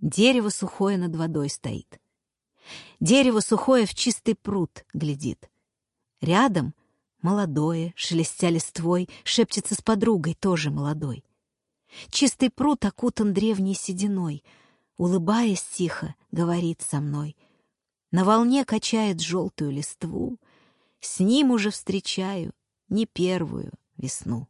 Дерево сухое над водой стоит. Дерево сухое в чистый пруд глядит. Рядом молодое, шелестя листвой, шепчется с подругой, тоже молодой. Чистый пруд окутан древней сединой, улыбаясь тихо, говорит со мной. На волне качает желтую листву, с ним уже встречаю не первую весну.